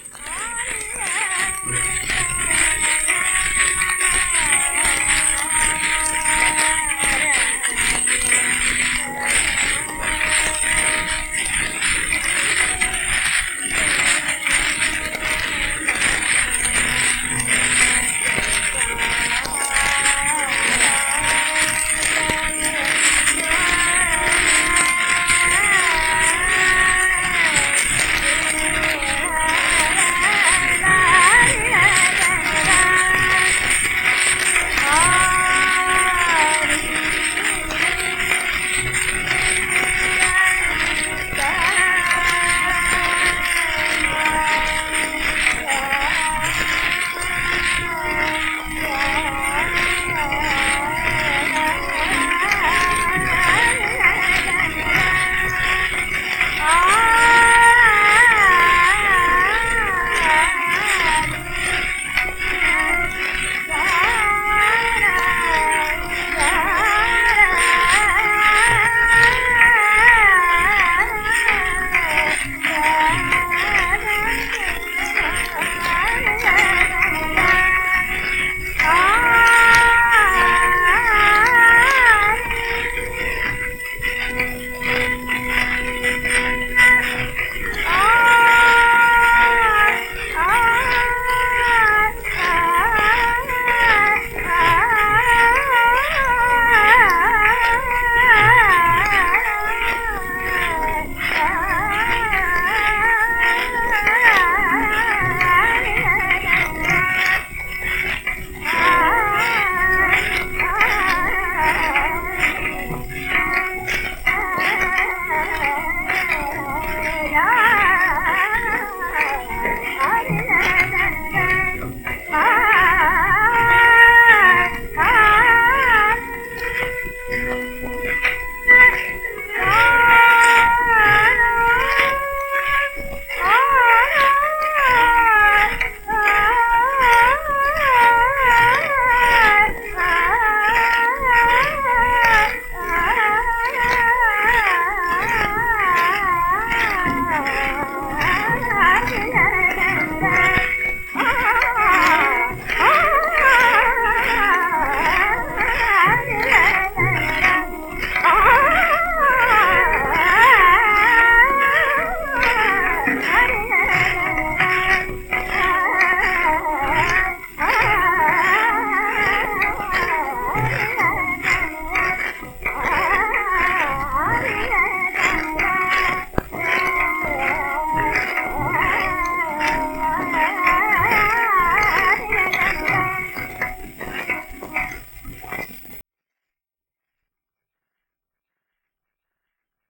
Hi.